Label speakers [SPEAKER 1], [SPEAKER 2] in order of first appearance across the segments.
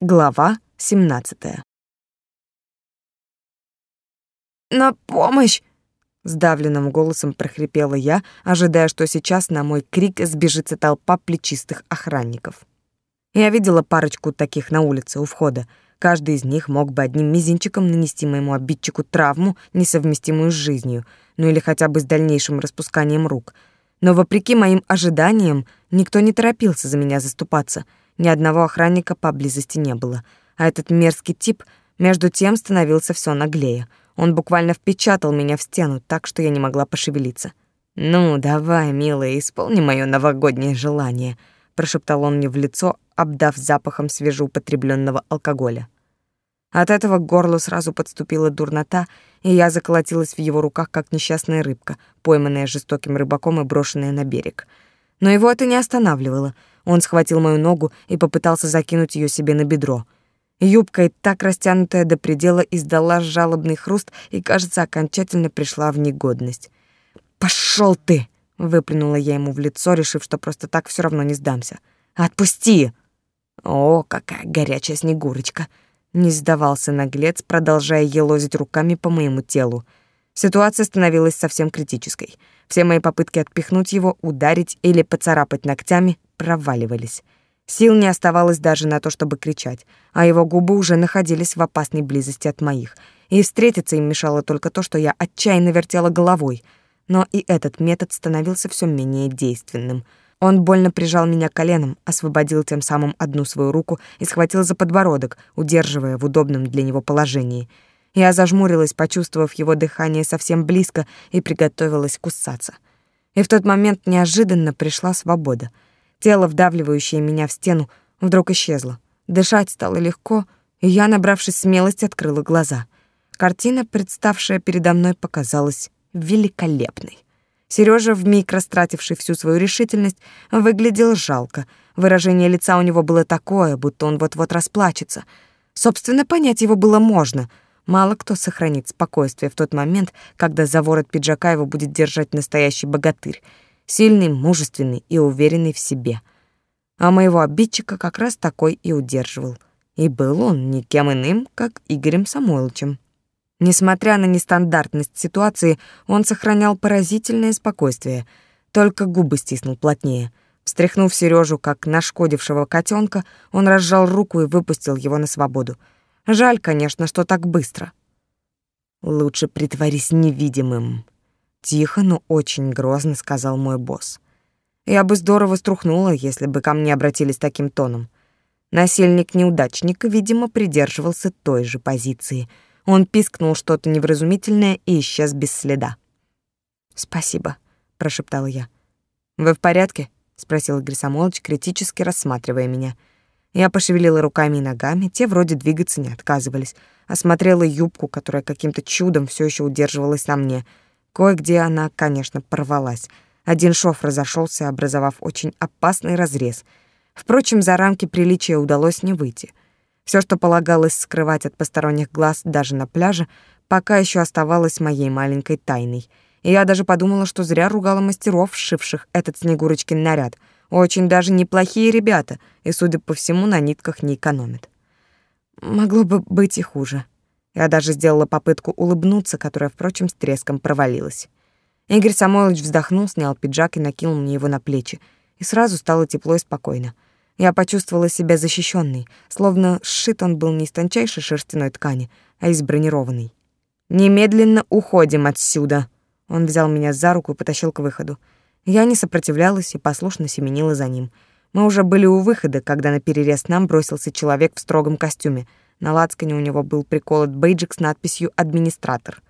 [SPEAKER 1] Глава 17. «На помощь!» — сдавленным голосом прохрипела я, ожидая, что сейчас на мой крик сбежится толпа плечистых охранников. Я видела парочку таких на улице у входа. Каждый из них мог бы одним мизинчиком нанести моему обидчику травму, несовместимую с жизнью, ну или хотя бы с дальнейшим распусканием рук. Но вопреки моим ожиданиям, никто не торопился за меня заступаться — ни одного охранника поблизости не было. А этот мерзкий тип между тем становился все наглее. Он буквально впечатал меня в стену, так что я не могла пошевелиться. «Ну, давай, милая, исполни мое новогоднее желание», — прошептал он мне в лицо, обдав запахом свежеупотребленного алкоголя. От этого к горлу сразу подступила дурнота, и я заколотилась в его руках, как несчастная рыбка, пойманная жестоким рыбаком и брошенная на берег. Но его это не останавливало — он схватил мою ногу и попытался закинуть ее себе на бедро. Юбка, и так растянутая до предела, издала жалобный хруст и, кажется, окончательно пришла в негодность. «Пошел ты!» — выплюнула я ему в лицо, решив, что просто так все равно не сдамся. «Отпусти!» О, какая горячая снегурочка! Не сдавался наглец, продолжая елозить руками по моему телу. Ситуация становилась совсем критической. Все мои попытки отпихнуть его, ударить или поцарапать ногтями проваливались. Сил не оставалось даже на то, чтобы кричать, а его губы уже находились в опасной близости от моих, и встретиться им мешало только то, что я отчаянно вертела головой. Но и этот метод становился все менее действенным. Он больно прижал меня коленом, освободил тем самым одну свою руку и схватил за подбородок, удерживая в удобном для него положении. Я зажмурилась, почувствовав его дыхание совсем близко, и приготовилась кусаться. И в тот момент неожиданно пришла свобода — Тело, вдавливающее меня в стену, вдруг исчезло. Дышать стало легко, и я, набравшись смелости, открыла глаза. Картина, представшая передо мной, показалась великолепной. Сережа, вмиг растративший всю свою решительность, выглядел жалко. Выражение лица у него было такое, будто он вот-вот расплачется. Собственно, понять его было можно. Мало кто сохранит спокойствие в тот момент, когда за ворот пиджака его будет держать настоящий богатырь сильный, мужественный и уверенный в себе. А моего обидчика как раз такой и удерживал. И был он никем иным, как Игорем Самойловичем. Несмотря на нестандартность ситуации, он сохранял поразительное спокойствие, только губы стиснул плотнее. Встряхнув Сережу, как нашкодившего котенка, он разжал руку и выпустил его на свободу. Жаль, конечно, что так быстро. Лучше притворись невидимым, Тихо, но очень грозно сказал мой босс. Я бы здорово струхнула, если бы ко мне обратились таким тоном. Насильник-неудачник, видимо, придерживался той же позиции. Он пискнул что-то невразумительное и исчез без следа. «Спасибо», — прошептала я. «Вы в порядке?» — спросил Самойлович, критически рассматривая меня. Я пошевелила руками и ногами, те вроде двигаться не отказывались. Осмотрела юбку, которая каким-то чудом все еще удерживалась на мне — Кое-где она, конечно, порвалась. Один шов разошелся, образовав очень опасный разрез. Впрочем, за рамки приличия удалось не выйти. Все, что полагалось скрывать от посторонних глаз даже на пляже, пока еще оставалось моей маленькой тайной. И я даже подумала, что зря ругала мастеров, сшивших этот Снегурочкин наряд. Очень даже неплохие ребята, и, судя по всему, на нитках не экономят. Могло бы быть и хуже. Я даже сделала попытку улыбнуться, которая, впрочем, с треском провалилась. Игорь Самойлович вздохнул, снял пиджак и накинул мне его на плечи. И сразу стало тепло и спокойно. Я почувствовала себя защищенной, словно сшит он был не из тончайшей шерстяной ткани, а из бронированной. «Немедленно уходим отсюда!» Он взял меня за руку и потащил к выходу. Я не сопротивлялась и послушно семенила за ним. Мы уже были у выхода, когда на перерез нам бросился человек в строгом костюме — на лацкане у него был приколот бейджик с надписью «Администратор».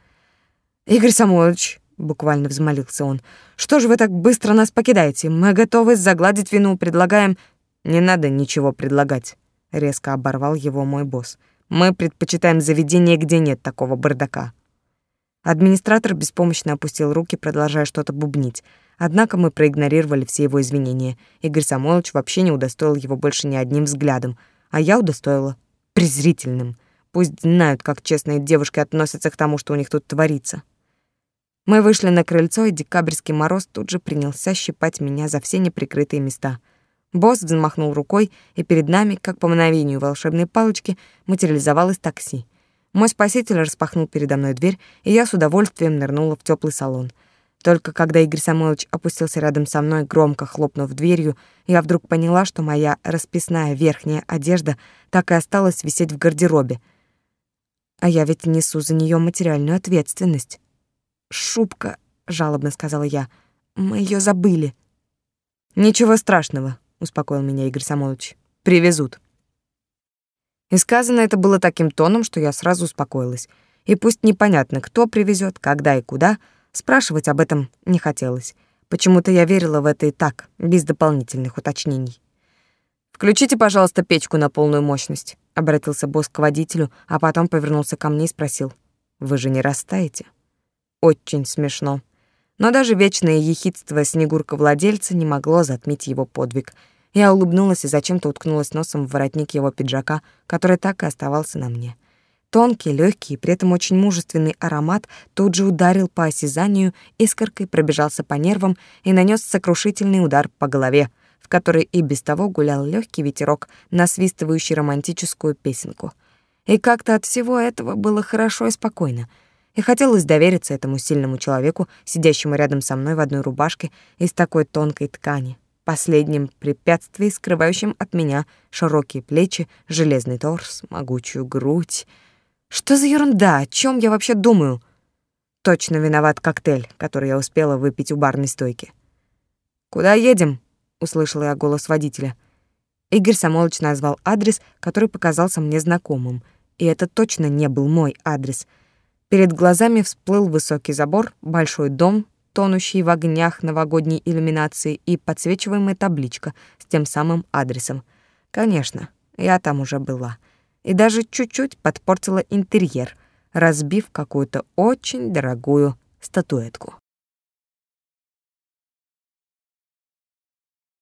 [SPEAKER 1] «Игорь Самойлович», — буквально взмолился он, — «что же вы так быстро нас покидаете? Мы готовы загладить вину, предлагаем...» «Не надо ничего предлагать», — резко оборвал его мой босс. «Мы предпочитаем заведение, где нет такого бардака». Администратор беспомощно опустил руки, продолжая что-то бубнить. Однако мы проигнорировали все его извинения. Игорь Самойлович вообще не удостоил его больше ни одним взглядом, а я удостоила презрительным. Пусть знают, как честные девушки относятся к тому, что у них тут творится. Мы вышли на крыльцо, и декабрьский мороз тут же принялся щипать меня за все неприкрытые места. Босс взмахнул рукой, и перед нами, как по мановению волшебной палочки, материализовалось такси. Мой спаситель распахнул передо мной дверь, и я с удовольствием нырнула в теплый салон. Только когда Игорь Самойлович опустился рядом со мной, громко хлопнув дверью, я вдруг поняла, что моя расписная верхняя одежда так и осталась висеть в гардеробе. А я ведь несу за нее материальную ответственность. «Шубка», — жалобно сказала я, — «мы ее забыли». «Ничего страшного», успокоил меня Игорь Самойлович. Привезут. И сказано это было таким тоном, что я сразу успокоилась. И пусть непонятно, кто привезет, когда и куда, спрашивать об этом не хотелось. Почему-то я верила в это и так, без дополнительных уточнений. «Включите, пожалуйста, печку на полную мощность», — обратился босс к водителю, а потом повернулся ко мне и спросил. «Вы же не растаете?» «Очень смешно». Но даже вечное ехидство Снегурка-владельца не могло затмить его подвиг. Я улыбнулась и зачем-то уткнулась носом в воротник его пиджака, который так и оставался на мне. Тонкий, легкий и при этом очень мужественный аромат тут же ударил по осязанию, искоркой пробежался по нервам и нанес сокрушительный удар по голове, в которой и без того гулял легкий ветерок, насвистывающий романтическую песенку. И как-то от всего этого было хорошо и спокойно — и хотелось довериться этому сильному человеку, сидящему рядом со мной в одной рубашке из такой тонкой ткани, последним препятствием, скрывающим от меня широкие плечи, железный торс, могучую грудь. Что за ерунда? О чем я вообще думаю? Точно виноват коктейль, который я успела выпить у барной стойки. «Куда едем?» — услышала я голос водителя. Игорь Самолович назвал адрес, который показался мне знакомым, и это точно не был мой адрес — Перед глазами всплыл высокий забор, большой дом, тонущий в огнях новогодней иллюминации и подсвечиваемая табличка с тем самым адресом. Конечно, я там уже была. И даже чуть-чуть подпортила интерьер, разбив какую-то очень дорогую статуэтку.